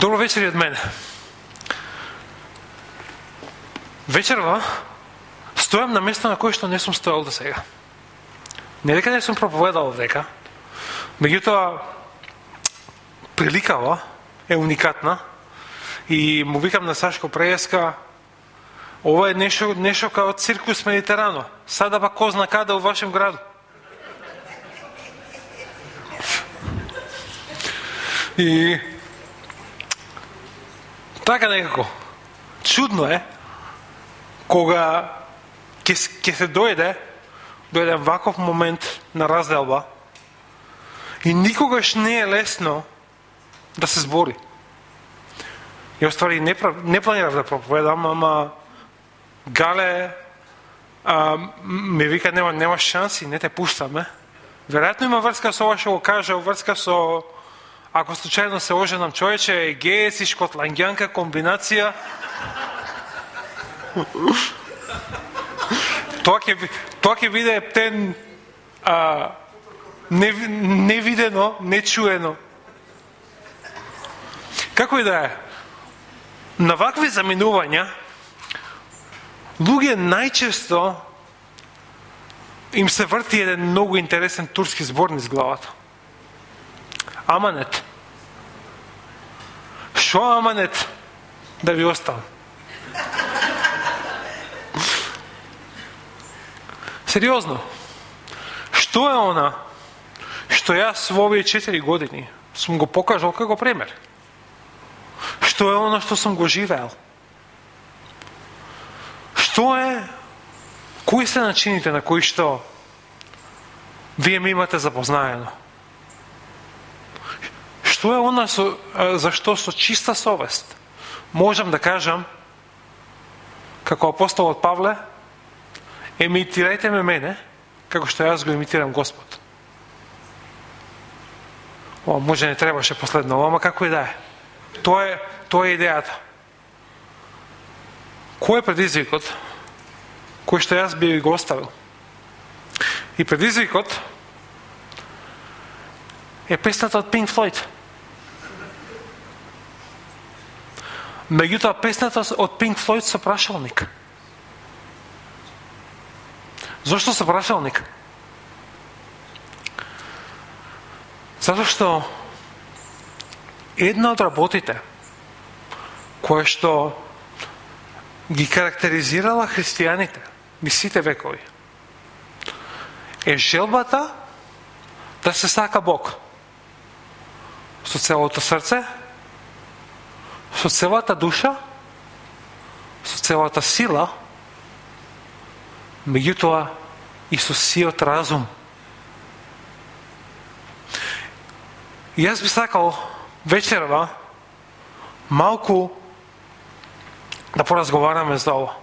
Добро вечер од мене. Вечерва стојам на место на кое што не сум стојал до сега. Не дека не сум проповедал дека, меѓутоа приликава е уникатна и му викам на Сашко Преска ова е нешто, нешто како циркус Медитерано. Сада па козна каде у вашем граду. И така некако. Чудно е кога ќе, ќе се дојде до еден ваков момент на разделба и никогаш не е лесно да се збори. Ја оствари не, не планирав да проповедам, ама Гале а, ме вика нема, нема шанси, не те пуштаме. Веројатно има врска со ова што го кажа, врска со ако случајно се оженам човече, геец и шкотландјанка комбинација. тоа ќе тоа ќе биде тен а, не, невидено, нечуено. Како и да е, на вакви заминувања, луѓе најчесто им се врти еден многу интересен турски збор низ главата. Аманет. Шо аманет да ви оставам? Сериозно. Што е она што јас во овие 4 години сум го покажал како пример? Што е она што сум го живеел? Што е кои се начините на кои што вие ми имате запознаено? Што е она со, за што со чиста совест можам да кажам како апостолот Павле емитирајте ме мене како што јас го имитирам Господ. О, може не требаше последно, ама како и да е. Тоа е, тоа е идејата. Кој е предизвикот кој што јас би го оставил? И предизвикот е песната од Pink Floyd. Меѓутоа, песната од Pink Floyd се прашалник. Зошто се прашалник? Затоа што една од работите која што ги карактеризирала христијаните ни сите векови е желбата да се сака Бог со целото срце, со целата душа, со целата сила, меѓутоа и со сиот разум. И јас би сакал вечерва малку да поразговараме за ова.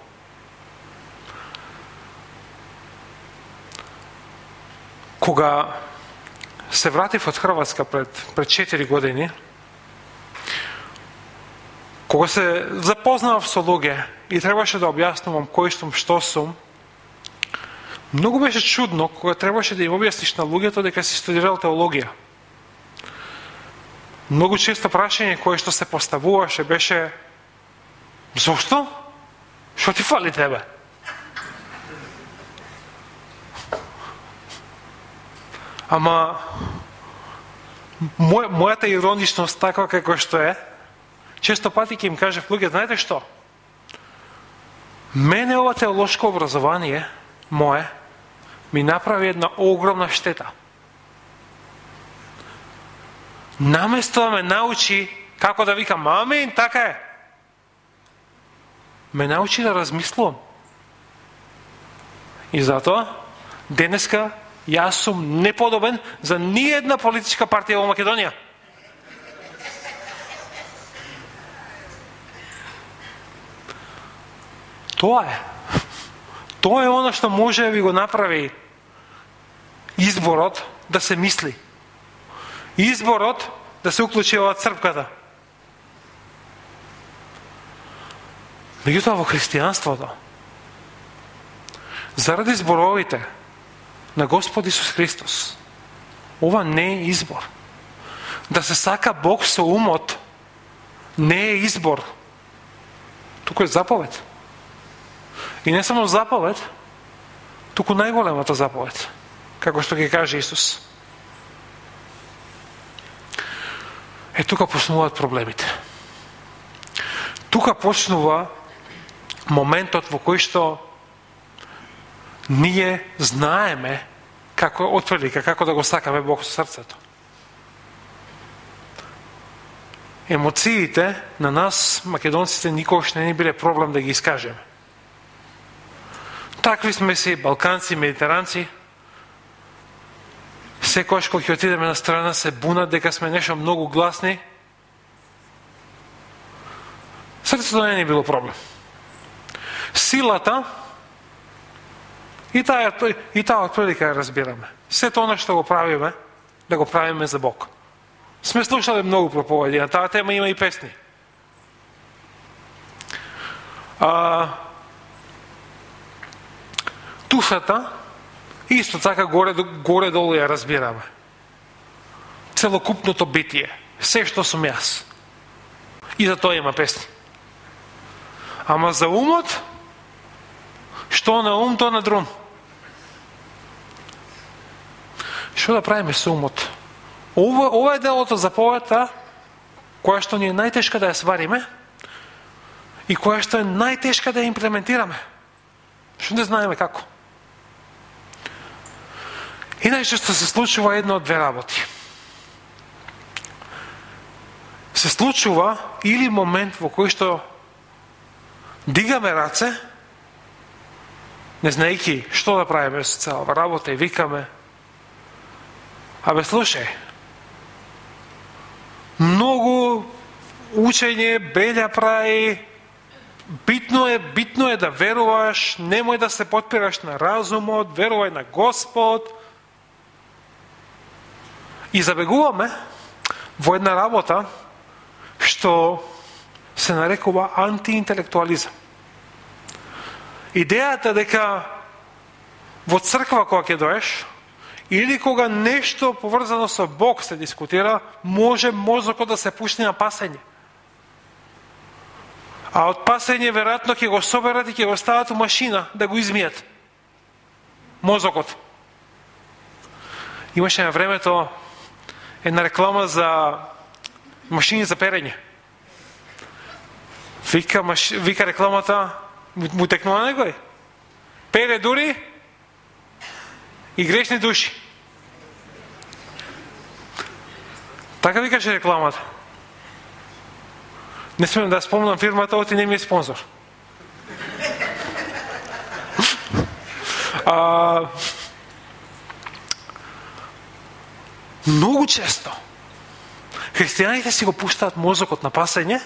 Кога се вратив од Хрватска пред, пред 4 години, Кога се запознав со луѓе и требаше да објаснувам кој сум, што сум, многу беше чудно кога требаше да им објасниш на луѓето дека си студирал теологија. Многу често прашање кое што се поставуваше беше Зошто? Што ти фали тебе? Ама мојата ироничност таква како што е, често пати ќе им кажев луѓе, знаете што? Мене ова теолошко образование, мое, ми направи една огромна штета. Наместо да ме научи како да викам амин, така е. Ме научи да размислувам. И затоа, денеска, јас сум неподобен за ниједна политичка партија во Македонија. Тоа е. Тоа е оно што може да ви го направи изборот да се мисли. Изборот да се уклучи во црквата. Меѓутоа во христијанството, заради зборовите на Господ Исус Христос, ова не е избор. Да се сака Бог со умот не е избор, туку е заповед. И не само заповед, туку најголемата заповед, како што ги каже Исус. Е, тука почнуваат проблемите. Тука почнува моментот во кој што ние знаеме како отприлика, како да го сакаме Бог со срцето. Емоциите на нас, македонците, никогаш не ни биле проблем да ги искажеме. Такви сме си, балканци, медитеранци, секојаш кој ќе отидеме на страна се бунат дека сме нешто многу гласни, срцето не ни било проблем. Силата и таа, и таа отприлика ја разбираме. Сето она што го правиме, да го правиме за Бог. Сме слушале многу проповеди на таа тема, има и песни. А, тушата, исто така горе, горе долу ја разбираме. Целокупното битие, се што сум јас. И за тоа има песни. Ама за умот, што на ум, то на друм. Што да правиме со умот? Ова, ова е делото за повета, која што ни е најтешка да ја свариме и која што е најтешка да ја имплементираме. Што не знаеме како. И најчесто се случува едно од две работи. Се случува или момент во кој што дигаме раце, не знаејќи што да правиме со целава работа и викаме, абе слушај, многу учење, белја прави, битно е, битно е да веруваш, немој да се подпираш на разумот, верувај на Господ. И забегуваме во една работа што се нарекува антиинтелектуализам. Идејата дека во црква кога ќе доеш, или кога нешто поврзано со Бог се дискутира, може мозокот да се пушти на пасење. А од пасење веројатно ќе го соберат и ќе го стават у машина да го измијат. Мозокот. Имаше на времето една реклама за машини за перење. Вика, маш... вика рекламата, му текнува некој. Пере дури и грешни души. Така викаше рекламата. Не смем да спомнам фирмата, оти не ми е спонзор. а, многу често христијаните си го пуштаат мозокот на пасење,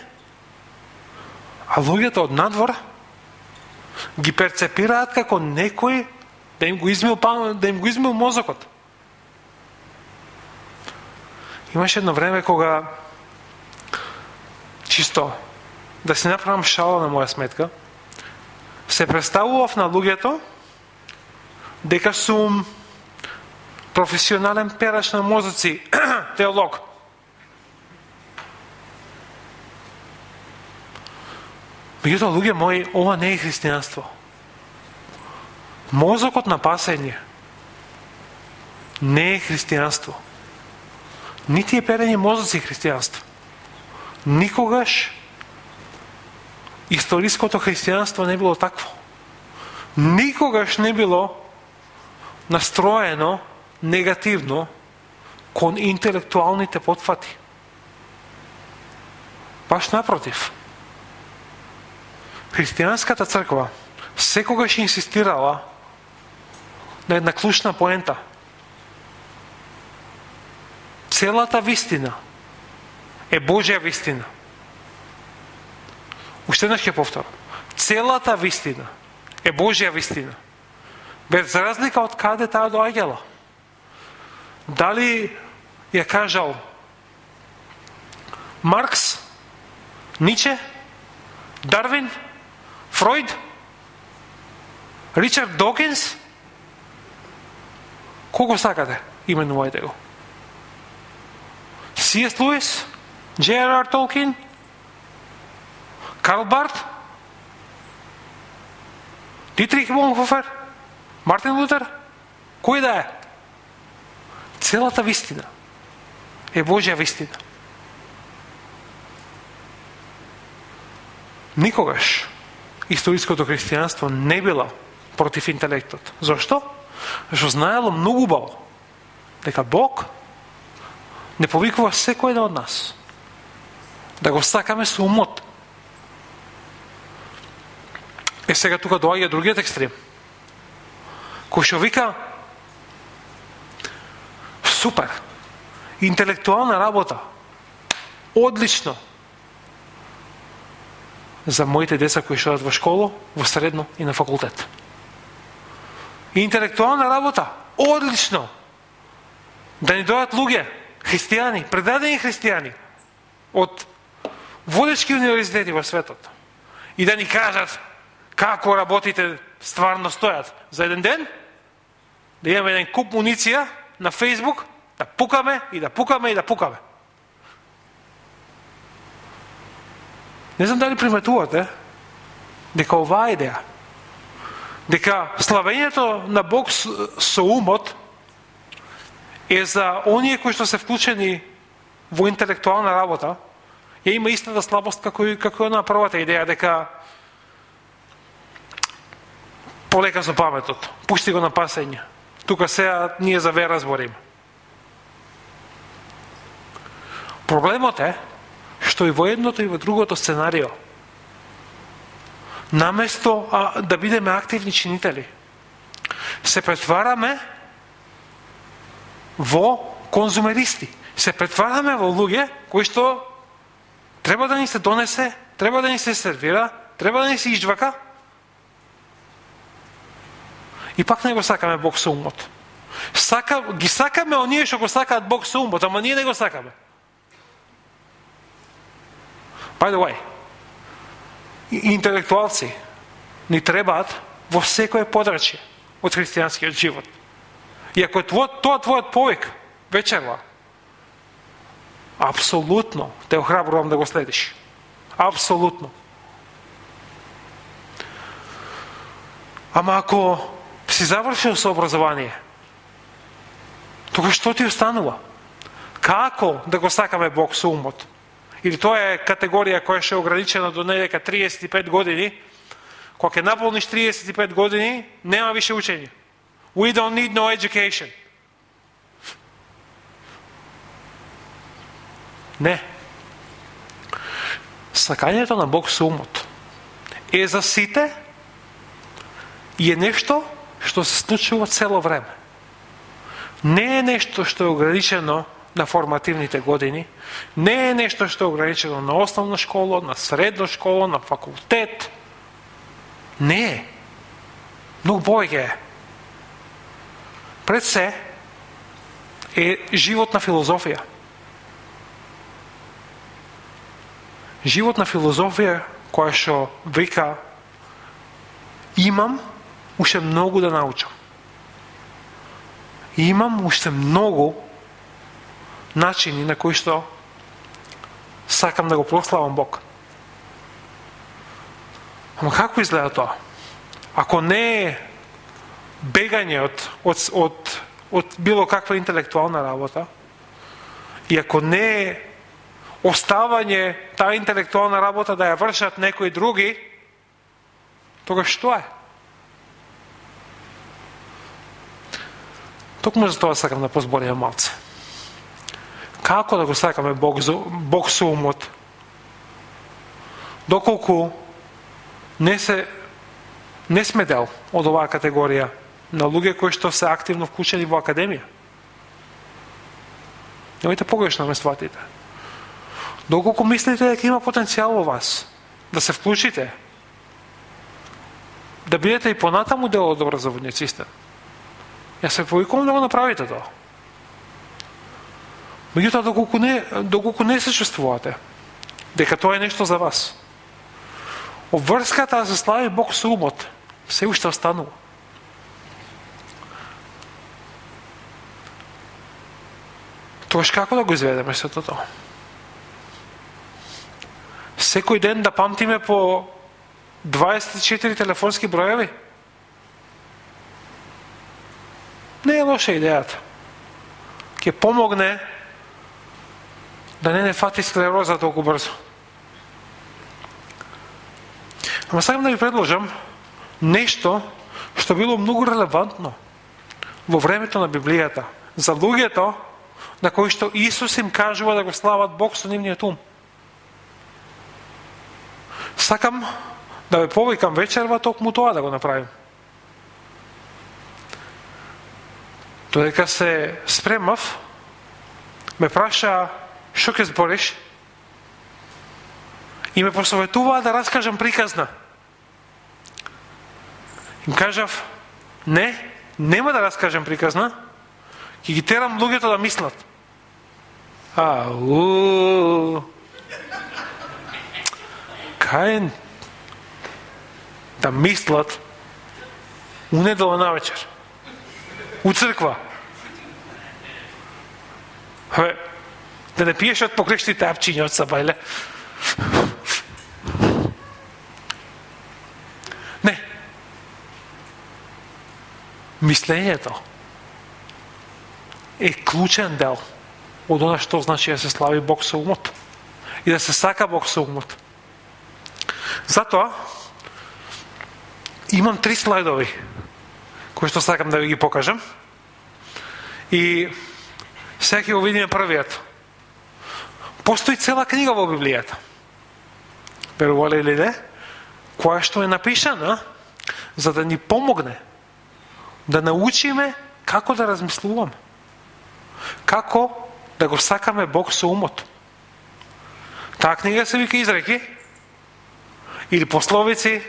а луѓето од надвор ги перцепираат како некој да им го измил, да им го измил мозокот. Имаше едно време кога чисто да си направам шала на моја сметка, се представував на луѓето дека сум професионален перач на мозоци, теолог. Меѓутоа, луѓе мои, ова не е христијанство. Мозокот на пасење не е христијанство. Нити е перење мозоци христијанство. Никогаш историското христијанство не било такво. Никогаш не било настроено негативно кон интелектуалните потфати. Баш напротив. Христијанската црква секогаш инсистирала на една клучна поента. Целата вистина е Божја вистина. Уште еднаш ќе повторам. Целата вистина е Божја вистина. Без разлика од каде таа доаѓала. Дали ја кажал Маркс, Ниче, Дарвин, Фройд, Ричард Докинс, Кого сакате? Именувајте го. Сиес Луис? J.R.R. Толкин? Карл Барт? Дитрих Бонхофер? Мартин Лутер? Кој да е? Целата вистина е Божја вистина. Никогаш историското христијанство не било против интелектот. Зошто? Зашто знаело многу убаво дека Бог не повикува секој од нас да го сакаме со умот. Е сега тука доаѓа другиот екстрем. Кој што вика супер, интелектуална работа, одлично, за моите деца кои што во школу, во средно и на факултет. Интелектуална работа, одлично. Да ни дојат луѓе, христијани, предадени христијани, од водечки универзитети во светот, и да ни кажат како работите стварно стојат. За еден ден, да имаме еден куп муниција на Фейсбук, да пукаме и да пукаме и да пукаме. Не знам дали приметувате дека оваа идеја, дека славењето на Бог со умот е за оние кои што се вклучени во интелектуална работа, ја има истата слабост како и како на првата идеја дека полека со паметот, пушти го на пасење. Тука сега ние за вера збориме. Проблемот е што и во едното и во другото сценарио, наместо а, да бидеме активни чинители, се претвараме во конзумеристи. Се претвараме во луѓе кои што треба да ни се донесе, треба да ни се сервира, треба да ни се издвака. И пак не го сакаме Бог со умот. Сака, ги сакаме оние што го сакаат Бог со умот, ама ние не го сакаме. By the way, интелектуалци ни требаат во секое подрачје од христијанскиот живот. И ако е тоа твојот повик вечерва, апсолутно те охрабрувам да го следиш. Апсолутно. Ама ако си завршил со образование, тога што ти останува? Како да го сакаме Бог со умот? Или тоа е категорија која што е ограничена до недека 35 години, кога ќе наполниш 35 години, нема више учење. We don't need no education. Не. Сакањето на Бог со умот е за сите и е нешто што се случува цело време. Не е нешто што е ограничено на формативните години, не е нешто што е ограничено на основна школа, на средна школа, на факултет. Не е. Многу повеќе е. Пред се е живот на филозофија. Живот на филозофија која што вика имам уште многу да научам. Имам уште многу начини на кои што сакам да го прославам Бог. Ама како изгледа тоа? Ако не е бегање од, од, од, од било каква интелектуална работа, и ако не е оставање таа интелектуална работа да ја вршат некои други, тога што е? Токму за тоа сакам да позборим малце како да го сакаме Бог, Бог со умот. Доколку не се не сме дел од оваа категорија на луѓе кои што се активно вклучени во академија. Немојте погрешно да ме сватите. Доколку мислите дека има потенцијал во вас, да се вклучите, да бидете и понатаму дел од образовниот систем, јас се повикувам да го направите тоа. Меѓутоа, доколку не, доколку не се чувствувате дека тоа е нешто за вас, обврската да се слави Бог со умот се уште останува. Тоа како да го изведеме сето тоа? секој ден да памтиме по 24 телефонски броеви? Не е лоша идејата. Ке помогне да не не фати склероза толку брзо. Ама сакам да ви предложам нешто што било многу релевантно во времето на Библијата за луѓето на кои што Исус им кажува да го слават Бог со нивниот ум. Сакам да ве повикам вечерва токму тоа да го направим. Додека се спремав, ме праша што ќе збориш и ме посоветуваа да раскажам приказна. Им кажав, не, нема да раскажам приказна, ќе ги терам луѓето да мислат. А, у, да мислат у недела на вечер. У црква. Хе, да не пиеш од погрешните апчиња од сабајле. Не. Мислењето е клучен дел од она што значи да се слави Бог со умот и да се сака Бог со умот. Затоа имам три слайдови кои што сакам да ви ги покажам. И сега ќе го видиме првиот. Постои цела книга во Библијата. Верувале или не? Која што е напишана за да ни помогне да научиме како да размислуваме. Како да го сакаме Бог со умот. Таа книга се вика изреки или пословици,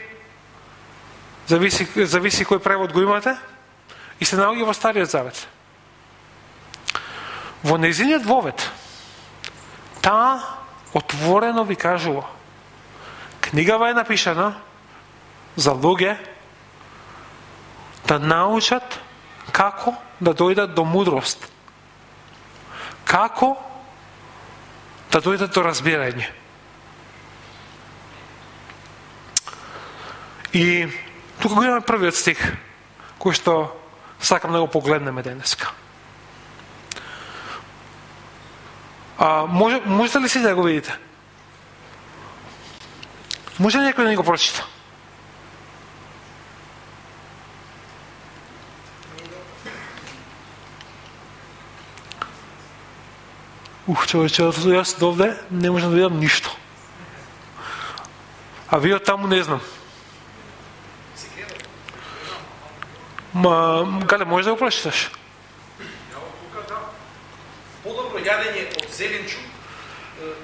зависи, зависи кој превод го имате, и се наоѓа во Стариот Завет. Во незиниот вовет, таа отворено ви кажува. Книгава е напишана за луѓе да научат како да дојдат до мудрост. Како да дојдат до разбирање. И тука го имаме првиот стих, кој што сакам да го погледнеме денеска. А, може, можете ли си да го видите? Може ли некој да ни го прочита? Ух, човече, јас довде не можам да видам ништо. А вие таму не знам. Ма, Гале, можеш да го прочиташ? Подобро јадење зеленчук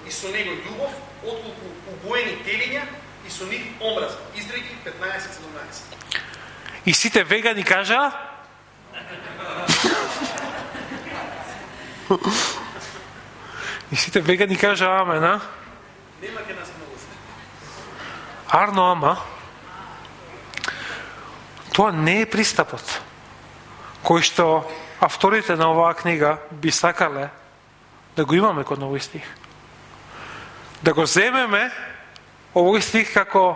и со него љубов, отколку убоени телиња и со нив омраз. Изреки 15-17. И сите вегани кажа? и сите вегани кажа амен, а? Нема ке нас многу. Арно ама, тоа не е пристапот кој што авторите на оваа книга би сакале да го имаме кон овој стих. Да го земеме овој стих како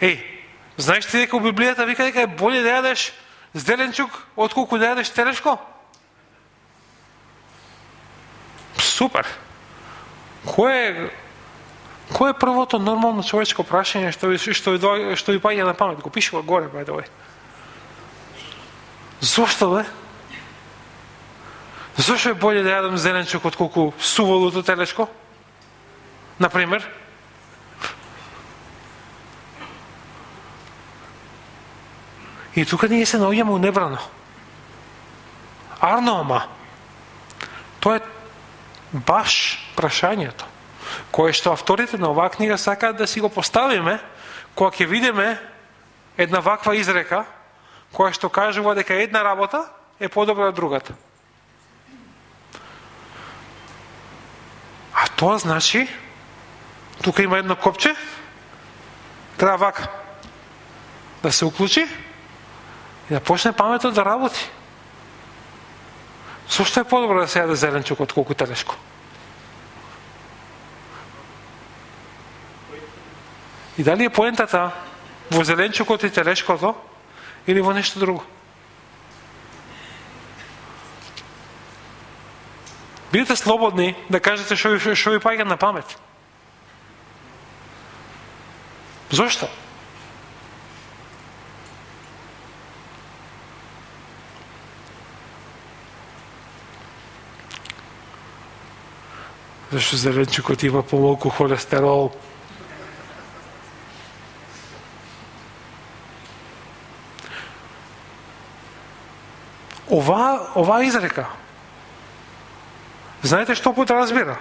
Еј, знаеш ти дека у Библијата вика дека е боле да јадеш зеленчук отколку да јадеш телешко? Супер. Кој е Кој е првото нормално човечко прашање што ви, што ви, што ви паѓа на памет? Го пишува горе, by. Зошто бе? Зошто е боле да јадам зеленчук од колку суволото телешко? Например? И тука ние се наоѓаме у небрано. Арно, ама, тоа е баш прашањето кое што авторите на оваа книга сакаат да си го поставиме кога ќе видиме една ваква изрека која што кажува дека една работа е подобра од другата. А тоа значи тука има едно копче треба вака да се уклучи и да почне паметот да работи. Сошто е подобро да се јаде зеленчук од колку телешко? И дали е поентата во зеленчукот и телешкото или во нешто друго? Бидете слободни да кажете што ви, што ви паѓа на памет. Зошто? Зашто зеленчукот има помалку холестерол. Ова, ова изрека, знаете што подразбира?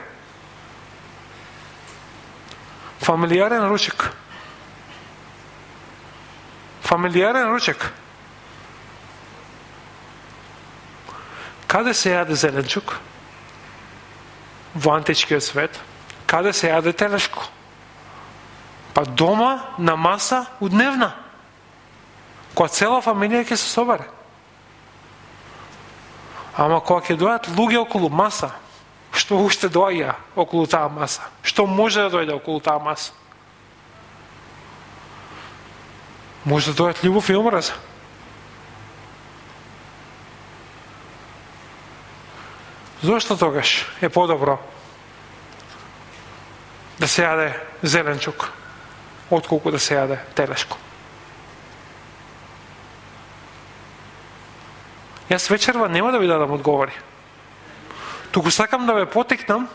Фамилиарен ручек. Фамилиарен ручек. Каде се јаде зеленчук? Во античкиот свет. Каде се јаде телешко? Па дома на маса удневна. Која цела фамилија ќе се собере. Ама кога ќе дојат луѓе околу маса, што уште доаѓа околу таа маса? Што може да дојде околу таа маса? Може да дојат љубов и омраза. Зошто тогаш е подобро да се јаде зеленчук, отколку да се јаде телешко? Јас вечерва нема да ви дадам одговори. Туку сакам да ве потекнам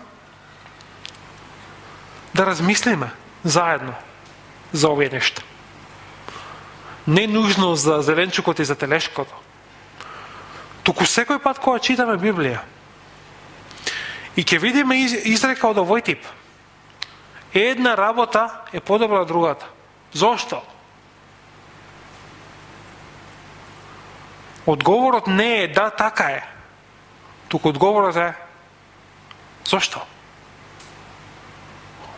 да размислиме заедно за овие нешта. Не нужно за зеленчукот и за телешкото. Туку секој пат кога читаме Библија и ќе видиме изрека од овој тип. Една работа е подобра од другата. Зошто? Одговорот не е да, така е. Туку одговорот е зошто?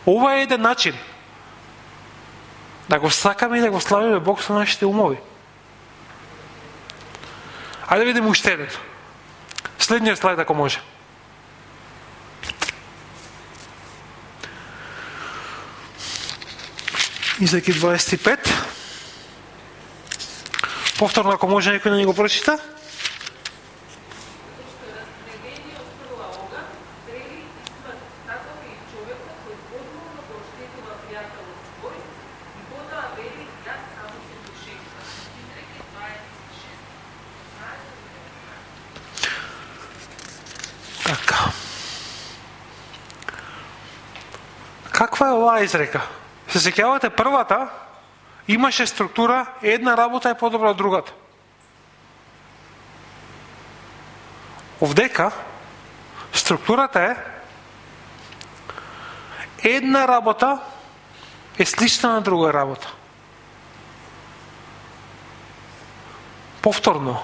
Ова е еден начин да го сакаме и да го славиме Бог со нашите умови. Ајде да видиме уште еден. Следниот слайд ако може. Изеки 25. Повторно, ако може некој да ни го прочита. Така. Изрека? Се сеќавате првата, имаше структура, една работа е подобра од другата. Овдека, структурата е една работа е слична на друга работа. Повторно,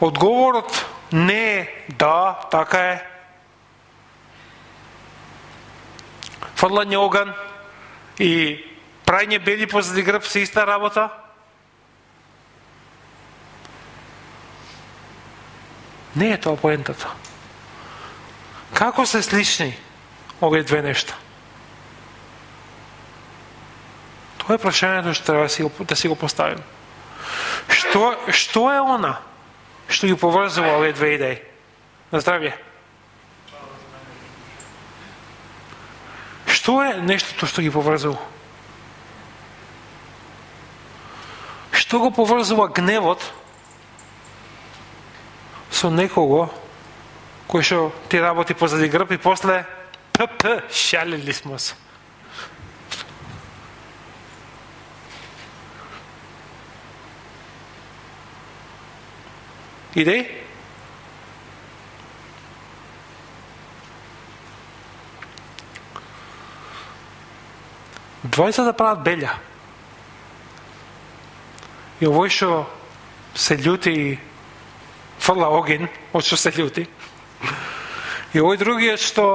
одговорот не е да, така е. Фрлање оган и прајње бели позади грб се иста работа? Не е тоа поентата. Како се слични овие две нешта? Тоа е прашањето што треба да си го, да си го поставим. Што, што е она што ги поврзува овие две идеи? На здравје. Што е нештото што ги поврзува? Што го поврзува гневот со некого кој што ти работи позади грб и после ПП, шалили смо се. Идеи? Двојца да прават белја. И овој што се љути и фрла оген, од што се љути. И овој другиот што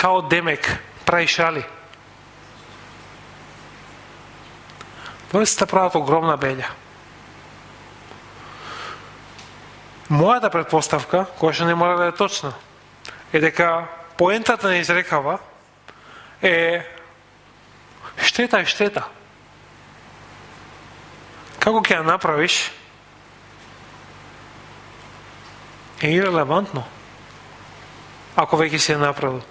као демек прави шали. Двојцата прават огромна белја. Мојата предпоставка, која што не мора да е точна, е дека поентата не изрекава е штета е штета. Како ќе ја направиш е ирелевантно ако веќе си ја направил.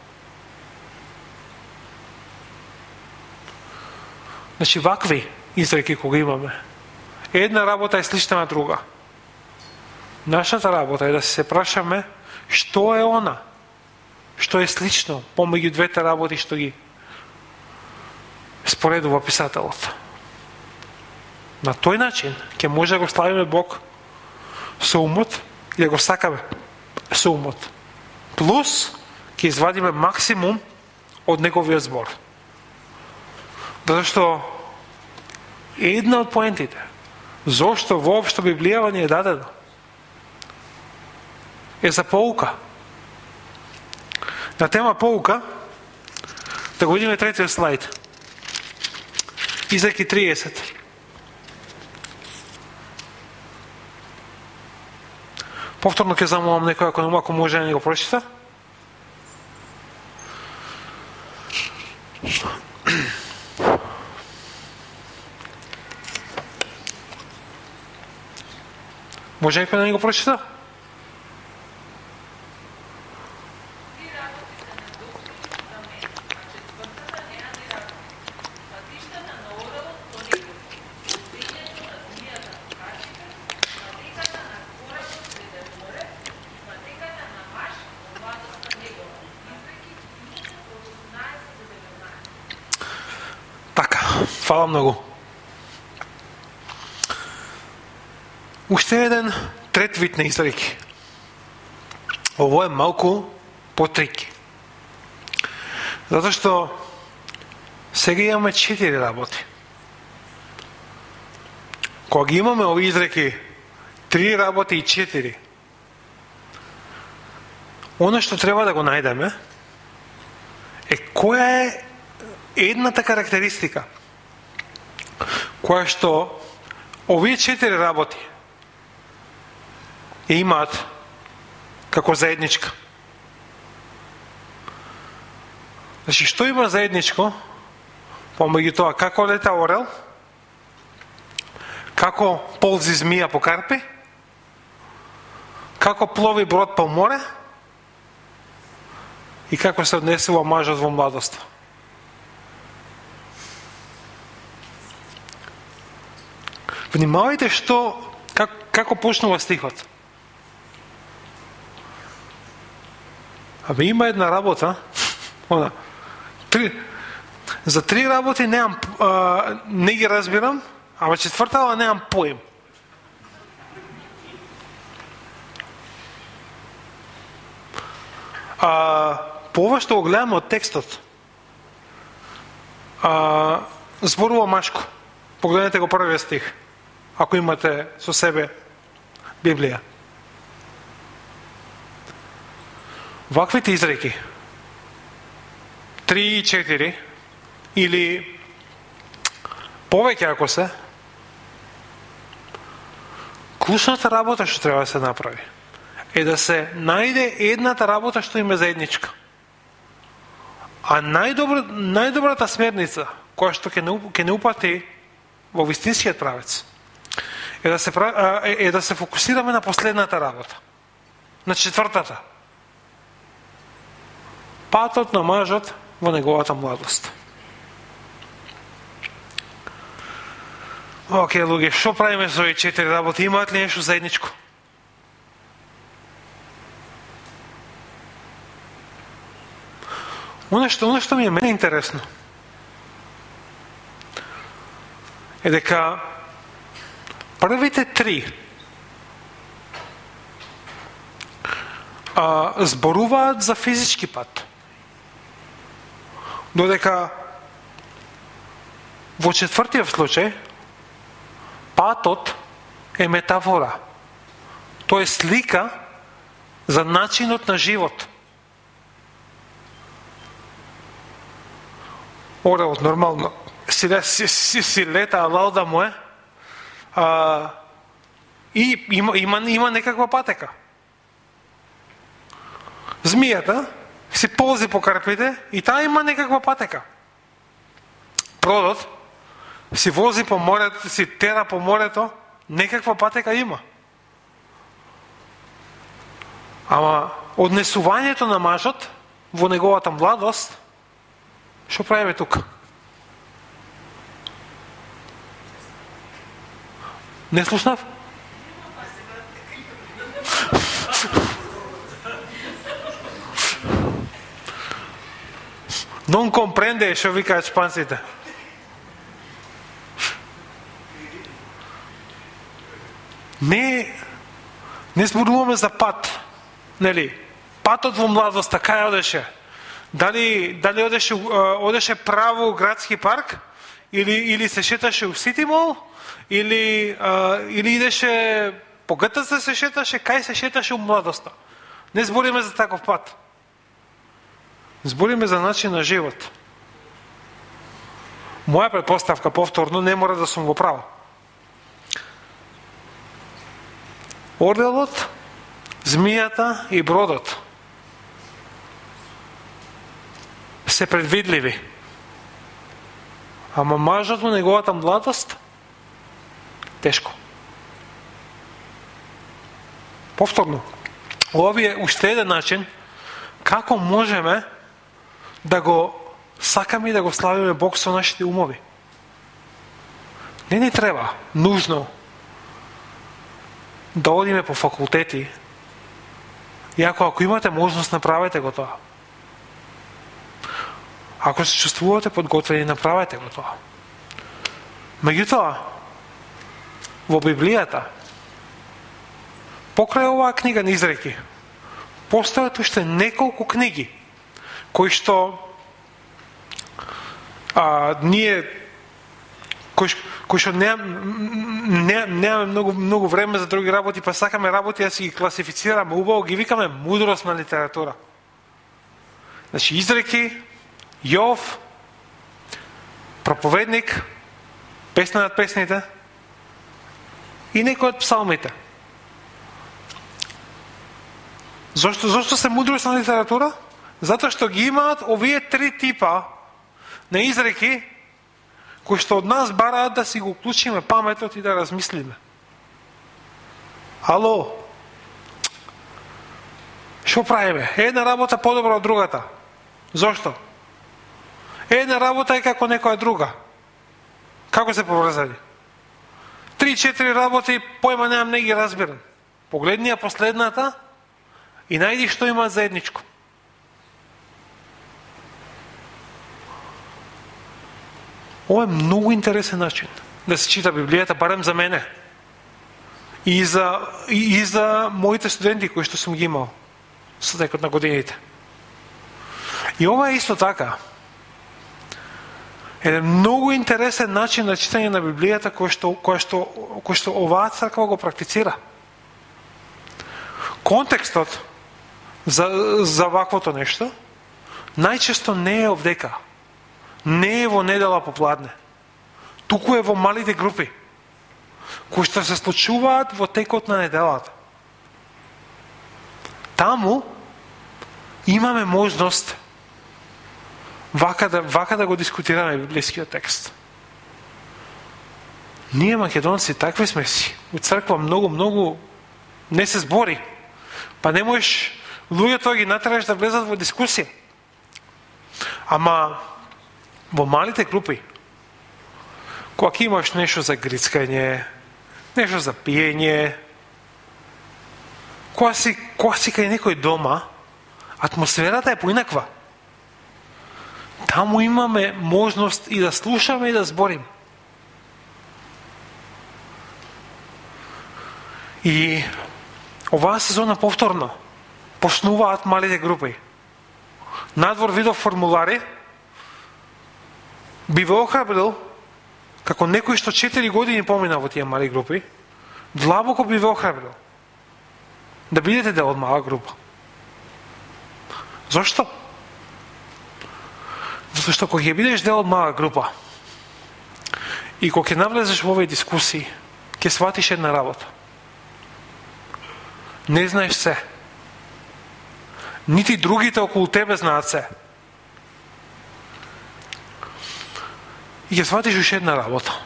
Значи, вакви изреки кога имаме. Една работа е слична на друга. Нашата работа е да се прашаме што е она, што е слично помеѓу двете работи што ги споредува писателот. На тој начин ќе може да го славиме Бог со умот и да го сакаме со умот. Плюс ќе извадиме максимум од неговиот збор. Затоа што една од поентите зошто воопшто Библијава ни е дадена е за поука. На тема поука, да го видиме третиот слайд. Изеки 30. Повторно ќе замолам некој ако, ако може да ни го прочита. Може некој да не го прочита? Така, фала многу. Уште еден трет вид на изреки. Ово е малку потрики. Затоа што сега имаме четири работи. Кога ги имаме овие изреки, три работи и четири, Оно што треба да го најдеме е која е едната карактеристика која што овие четири работи ја имаат како заедничка. Значи, што има заедничко помеѓу тоа како лета орел, како ползи змија по карпи, како плови брод по море, и како се однесува мажот во младоста. Внимавајте што, как, како почнува стихот. Абе има една работа, она, три, за три работи неам, а, не ги разбирам, ама четвртава неам поим. А, по ова што го гледаме од текстот, а, зборува машко. Погледнете го првиот стих, ако имате со себе Библија. Ваквите изреки, 3 и 4, или повеќе ако се, клучната работа што треба да се направи е да се најде едната работа што има заедничка. А најдобра, најдобрата смерница која што ќе не, ќе не упати во вистинскиот правец е да се е, е да се фокусираме на последната работа. На четвртата. Патот на мажот во неговата младост. Океј, луѓе, што правиме со овие четири работи? Имаат ли нешто заедничко? Оно што, оно што ми е мене интересно е дека првите три а, зборуваат за физички пат. Додека во четвртиот случај патот е метафора. Тоа е слика за начинот на живот. орелот нормално си, си, си, си лета лауда му е а, и има, има, има некаква патека. Змијата се ползи по карпите и таа има некаква патека. Продот си вози по морето, си тера по морето, некаква патека има. Ама однесувањето на мажот во неговата младост, што правиме тука? Не слушнав? Non comprende што викаат шпанците. Не, не зборуваме за пат, нели? Патот во младоста така кај одеше? Дали, дали одеше, одеше право у градски парк? Или, или се шеташе у Сити Мол? Или, а, или идеше по ГТС се шеташе? Кај се шеташе у младоста? Не збориме за таков пат. Збориме за начин на живот. Моја предпоставка, повторно, не мора да сум во право. Орделот, змијата и бродот се предвидливи. Ама мажот во неговата младост тешко. Повторно, овие уште еден начин како можеме да го сакаме и да го славиме Бог со нашите умови. Не ни треба нужно да одиме по факултети, иако ако имате можност, направете го тоа. Ако се чувствувате подготвени, направете го тоа. Меѓутоа, во Библијата, покрај оваа книга на изреки, постојат уште неколку книги кои што а, ние кој, кој што немаме не, не, многу, многу време за други работи, па сакаме работи да си ги класифицираме убаво, ги викаме мудрост на литература. Значи, изреки, Јов, проповедник, песна над песните и некој од псалмите. Зошто, зошто се мудрост на литература? Затоа што ги имаат овие три типа на изреки кои што од нас бараат да си го уклучиме паметот и да размислиме. Ало, што правиме? Една работа подобра од другата. Зошто? Една работа е како некоја друга. Како се поврзани? Три-четири работи, појма немам, не ги разбирам. Погледни ја последната и најди што има заедничко. Ова е многу интересен начин да се чита Библијата, барем за мене. И за, и, за моите студенти кои што сум ги имал со текот на годините. И ова е исто така. Еден многу интересен начин на читање на Библијата кој што, кој што, кој што оваа црква го практицира. Контекстот за, за ваквото нешто најчесто не е овдека не е во недела попладне, туку е во малите групи, кои што се случуваат во текот на неделата. Таму имаме можност вака да, вака да го дискутираме библискиот текст. Ние македонци такви сме си. У црква многу, многу не се збори. Па не можеш луѓето ги натераш да влезат во дискусија. Ама во малите групи, кога имаш нешто за грицкање, нешто за пиење, кога си, кога си кај некој дома, атмосферата е поинаква. Таму имаме можност и да слушаме и да зборим. И оваа сезона повторно почнуваат малите групи. Надвор видов формулари, би ве охрабрил, како некој што 4 години помина во тие мали групи, длабоко би ве охрабрил да бидете дел од мала група. Зошто? Затоа што кога ќе бидеш дел од мала група и кога ќе навлезеш во овие дискусии, ќе сватиш една работа. Не знаеш се. Нити другите околу тебе знаат се. И ќе сватиш уште една работа.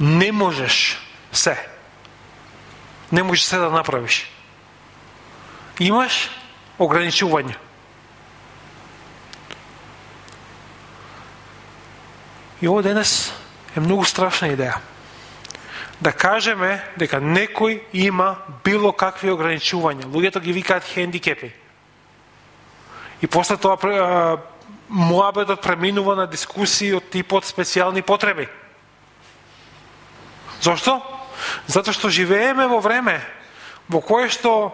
Не можеш се. Не можеш се да направиш. Имаш ограничување. И ово денес е многу страшна идеја. Да кажеме дека некој има било какви ограничувања. Луѓето ги викаат хендикепи. И после тоа муабетот преминува на дискусии од типот специјални потреби. Зошто? Затоа што живееме во време во кое што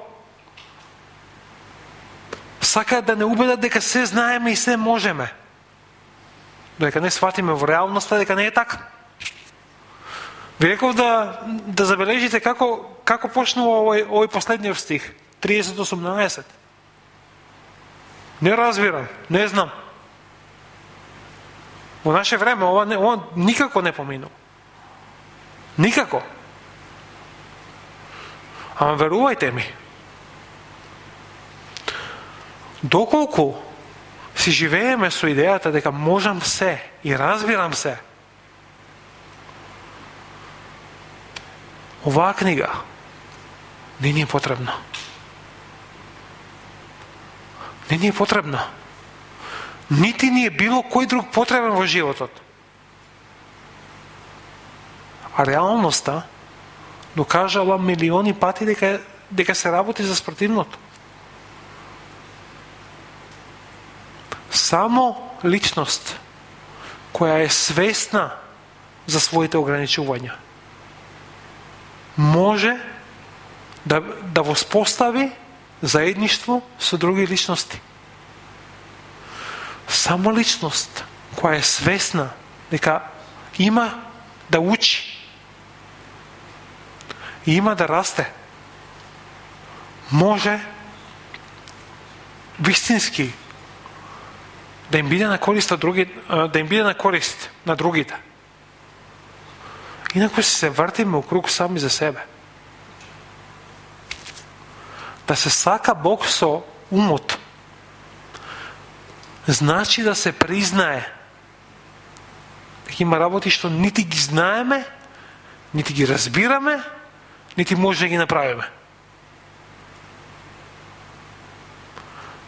сакаат да не убедат дека се знаеме и се можеме. Дека не сватиме во реалноста дека не е така. Ви реков да, да забележите како, како почнува овој, овој последниот стих, 30.18. Не разбирам, не знам. Во наше време ова, не, ова никако не поминува. Никако. Ама верувајте ми. Доколку си живееме со идејата дека можам се и разбирам се, оваа книга не ни е потребна. Не ни е потребна. Нити ни е било кој друг потребен во животот. А реалноста докажала милиони пати дека, дека се работи за спротивното. Само личност која е свесна за своите ограничувања може да, да воспостави заедништво со други личности. Само личност која е свесна дека има да учи и има да расте, може вистински да им биде на корист други, да им биде на корист на другите. Инако се вртиме округ сами за себе. Да се сака Бог со умот, значи да се признае дека има работи што нити ги знаеме, нити ги разбираме, нити може да ги направиме.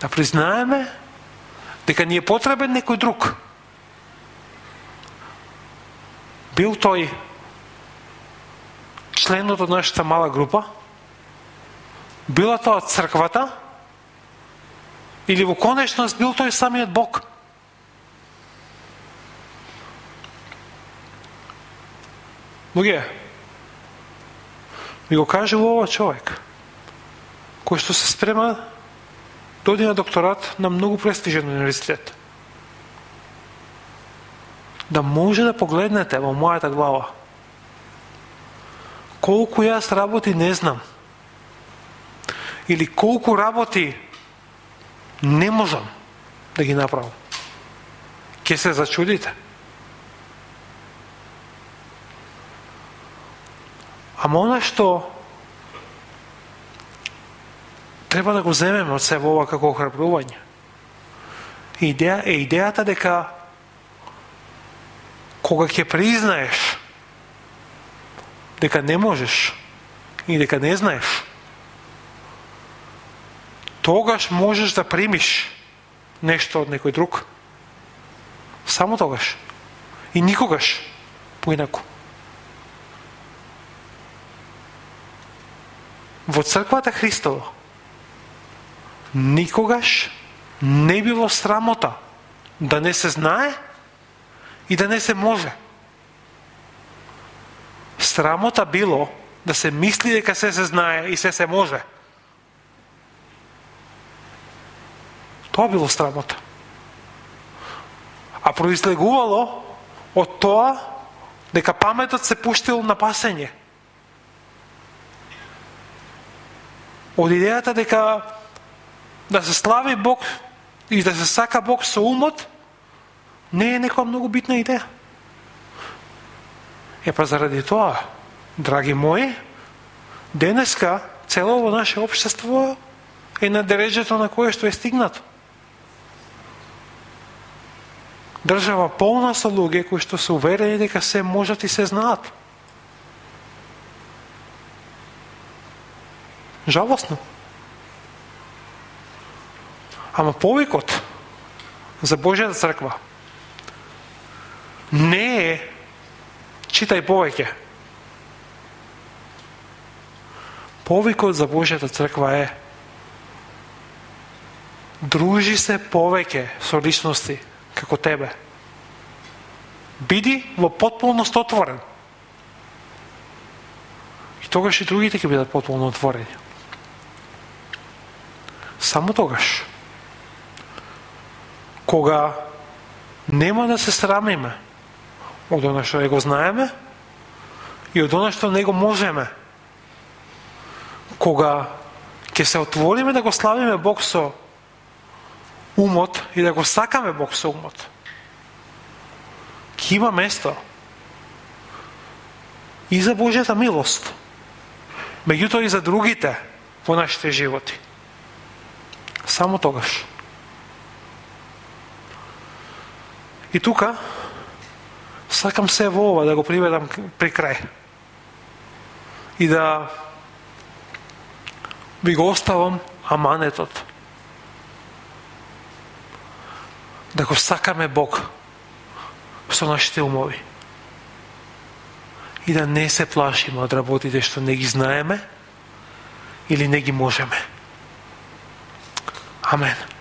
Да признаеме дека ни е потребен некој друг. Бил тој членот од нашата мала група, била тоа црквата, или во конечност бил тој самиот Бог. Луѓе, ми го кажува ова човек, кој што се спрема доди на докторат на многу престижен универзитет. Да може да погледнете во мојата глава колку јас работи не знам. Или колку работи не можам да ги направам. Ке се зачудите. Ама она што треба да го земеме од себе ова како охрабрување. Идеја, е идејата дека кога ќе признаеш дека не можеш и дека не знаеш, тогаш можеш да примиш нешто од некој друг. Само тогаш. И никогаш поинаку. Во црквата Христово никогаш не било срамота да не се знае и да не се може. Срамота било да се мисли дека се се знае и се се може. Тоа било срамота. А произлегувало од тоа дека паметот се пуштил на пасење. Од идејата дека да се слави Бог и да се сака Бог со умот, не е некоја многу битна идеја. Е па заради тоа, драги мои, денеска цело во наше општество е на дереджето на кое што е стигнато. Држава полна со луѓе кои што се уверени дека се можат и се знаат. Жалосно. Ама повикот за Божјата црква не е читај повеќе. Повикот за Божјата црква е дружи се повеќе со личности како тебе. Биди во потполност отворен. И тогаш и другите ќе бидат потполно отворени. Само тогаш кога нема да се срамиме од оно што го знаеме и од оно што не го можеме. Кога ќе се отвориме да го славиме Бог со умот и да го сакаме Бог со умот. ќе има место и за Божјата милост, меѓутоа и за другите во нашите животи. Само тогаш. И тука сакам се во ова да го приведам при крај. И да ви го оставам аманетот. Да го сакаме Бог со нашите умови. И да не се плашиме од работите што не ги знаеме или не ги можеме. Амен.